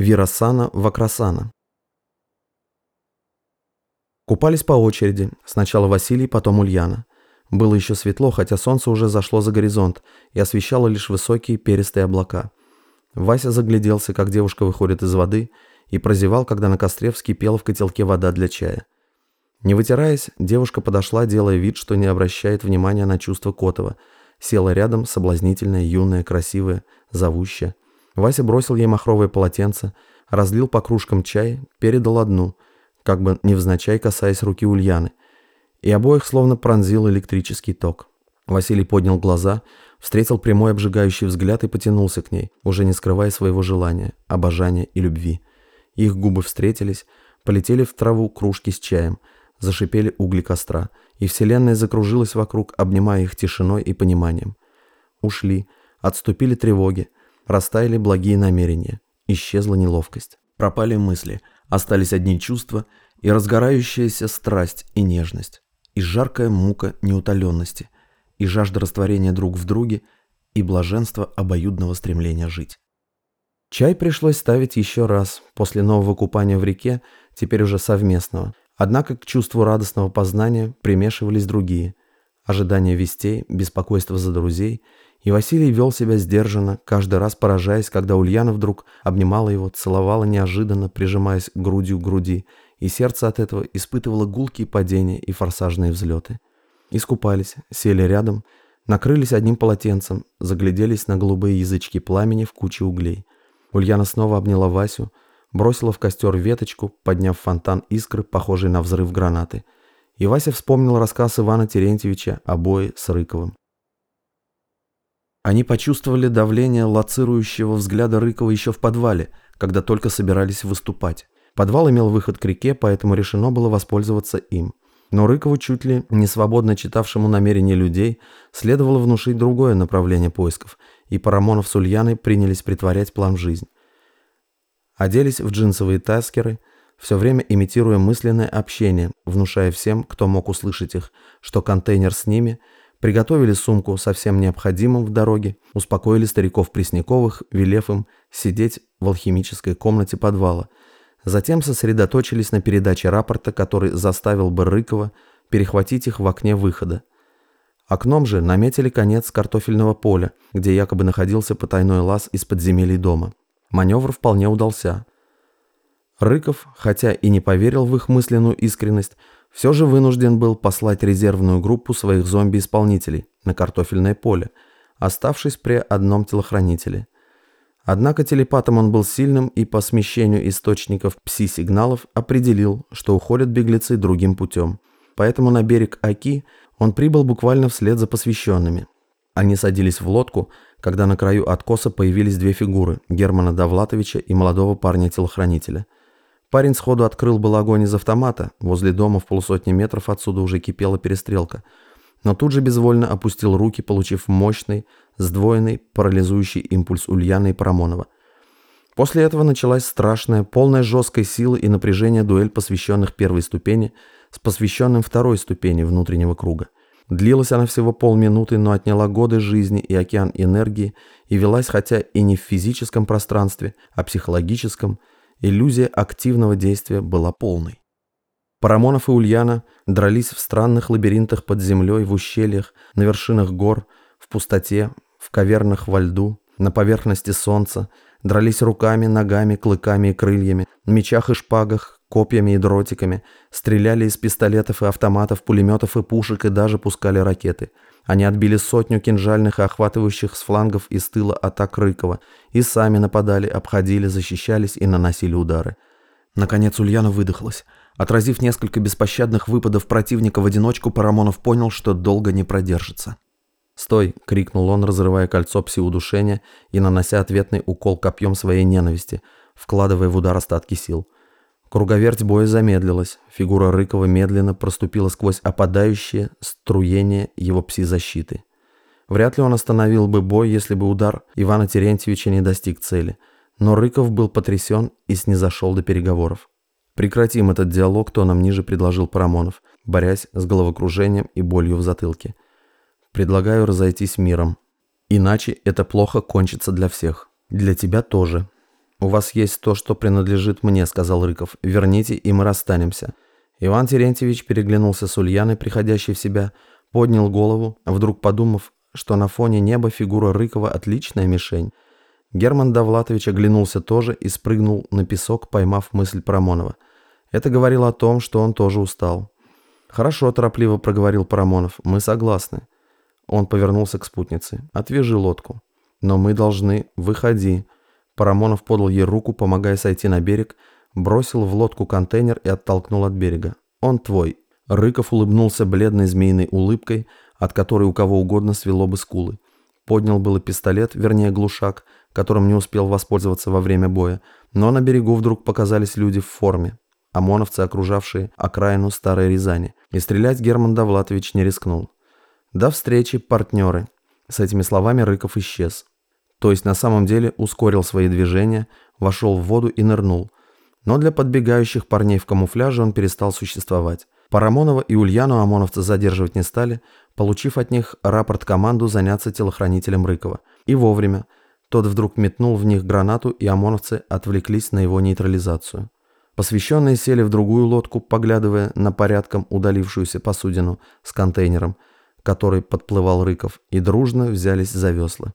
Вирасана Вакрасана. Купались по очереди, сначала Василий, потом Ульяна. Было еще светло, хотя солнце уже зашло за горизонт и освещало лишь высокие перистые облака. Вася загляделся, как девушка выходит из воды, и прозевал, когда на костре вскипела в котелке вода для чая. Не вытираясь, девушка подошла, делая вид, что не обращает внимания на чувства Котова. Села рядом, соблазнительная, юная, красивая, зовущая. Вася бросил ей махровое полотенце, разлил по кружкам чай, передал одну, как бы невзначай касаясь руки Ульяны. И обоих словно пронзил электрический ток. Василий поднял глаза, встретил прямой обжигающий взгляд и потянулся к ней, уже не скрывая своего желания, обожания и любви. Их губы встретились, полетели в траву кружки с чаем, зашипели угли костра, и вселенная закружилась вокруг, обнимая их тишиной и пониманием. Ушли, отступили тревоги, растаяли благие намерения, исчезла неловкость. Пропали мысли, остались одни чувства и разгорающаяся страсть и нежность, и жаркая мука неутоленности, и жажда растворения друг в друге, и блаженство обоюдного стремления жить. Чай пришлось ставить еще раз, после нового купания в реке, теперь уже совместного. Однако к чувству радостного познания примешивались другие. Ожидание вестей, беспокойство за друзей, и Василий вел себя сдержанно, каждый раз поражаясь, когда Ульяна вдруг обнимала его, целовала неожиданно, прижимаясь грудью к груди, и сердце от этого испытывало гулкие падения и форсажные взлеты. Искупались, сели рядом, накрылись одним полотенцем, загляделись на голубые язычки пламени в куче углей – Ульяна снова обняла Васю, бросила в костер веточку, подняв фонтан искры, похожий на взрыв гранаты. И Вася вспомнил рассказ Ивана Терентьевича о бое с Рыковым. Они почувствовали давление лоцирующего взгляда Рыкова еще в подвале, когда только собирались выступать. Подвал имел выход к реке, поэтому решено было воспользоваться им. Но Рыкову, чуть ли не свободно читавшему намерения людей, следовало внушить другое направление поисков, и Парамонов с Ульяной принялись притворять план в жизнь. Оделись в джинсовые таскеры, все время имитируя мысленное общение, внушая всем, кто мог услышать их, что контейнер с ними, приготовили сумку со всем необходимым в дороге, успокоили стариков Пресняковых, велев им сидеть в алхимической комнате подвала – Затем сосредоточились на передаче рапорта, который заставил бы Рыкова перехватить их в окне выхода. Окном же наметили конец картофельного поля, где якобы находился потайной лаз из подземелий дома. Маневр вполне удался. Рыков, хотя и не поверил в их мысленную искренность, все же вынужден был послать резервную группу своих зомби-исполнителей на картофельное поле, оставшись при одном телохранителе. Однако телепатом он был сильным и по смещению источников пси-сигналов определил, что уходят беглецы другим путем. Поэтому на берег Аки он прибыл буквально вслед за посвященными. Они садились в лодку, когда на краю откоса появились две фигуры – Германа Довлатовича и молодого парня-телохранителя. Парень сходу открыл был огонь из автомата, возле дома в полусотни метров отсюда уже кипела перестрелка – но тут же безвольно опустил руки, получив мощный, сдвоенный, парализующий импульс Ульяны и Парамонова. После этого началась страшная, полная жесткой силы и напряжения дуэль посвященных первой ступени с посвященным второй ступени внутреннего круга. Длилась она всего полминуты, но отняла годы жизни и океан энергии и велась хотя и не в физическом пространстве, а психологическом, иллюзия активного действия была полной. Парамонов и Ульяна дрались в странных лабиринтах под землей, в ущельях, на вершинах гор, в пустоте, в кавернах во льду, на поверхности солнца, дрались руками, ногами, клыками и крыльями, на мечах и шпагах, копьями и дротиками, стреляли из пистолетов и автоматов, пулеметов и пушек и даже пускали ракеты. Они отбили сотню кинжальных и охватывающих с флангов и с тыла атак Рыкова и сами нападали, обходили, защищались и наносили удары. Наконец Ульяна выдохлась. Отразив несколько беспощадных выпадов противника в одиночку, Парамонов понял, что долго не продержится. «Стой!» — крикнул он, разрывая кольцо псиудушения и нанося ответный укол копьем своей ненависти, вкладывая в удар остатки сил. Круговерть боя замедлилась. Фигура Рыкова медленно проступила сквозь опадающее струение его пси-защиты. Вряд ли он остановил бы бой, если бы удар Ивана Терентьевича не достиг цели. Но Рыков был потрясен и снизошел до переговоров. «Прекратим этот диалог», тоном ниже предложил Парамонов, борясь с головокружением и болью в затылке. «Предлагаю разойтись миром. Иначе это плохо кончится для всех. Для тебя тоже». «У вас есть то, что принадлежит мне», — сказал Рыков. «Верните, и мы расстанемся». Иван Терентьевич переглянулся с Ульяной, приходящей в себя, поднял голову, вдруг подумав, что на фоне неба фигура Рыкова отличная мишень. Герман Довлатович оглянулся тоже и спрыгнул на песок, поймав мысль Парамонова. Это говорило о том, что он тоже устал. «Хорошо», – торопливо проговорил Парамонов, – «мы согласны». Он повернулся к спутнице. «Отвяжи лодку». «Но мы должны... Выходи». Парамонов подал ей руку, помогая сойти на берег, бросил в лодку контейнер и оттолкнул от берега. «Он твой». Рыков улыбнулся бледной змеиной улыбкой, от которой у кого угодно свело бы скулы. Поднял было пистолет, вернее глушак, которым не успел воспользоваться во время боя, но на берегу вдруг показались люди в форме, ОМОНовцы, окружавшие окраину Старой Рязани, и стрелять Герман Довлатович не рискнул. «До встречи, партнеры!» С этими словами Рыков исчез. То есть на самом деле ускорил свои движения, вошел в воду и нырнул. Но для подбегающих парней в камуфляже он перестал существовать. Парамонова и Ульяну ОМОНовцы задерживать не стали, получив от них рапорт команду заняться телохранителем Рыкова. И вовремя. Тот вдруг метнул в них гранату, и ОМОНовцы отвлеклись на его нейтрализацию. Посвященные сели в другую лодку, поглядывая на порядком удалившуюся посудину с контейнером, который подплывал Рыков, и дружно взялись за весла.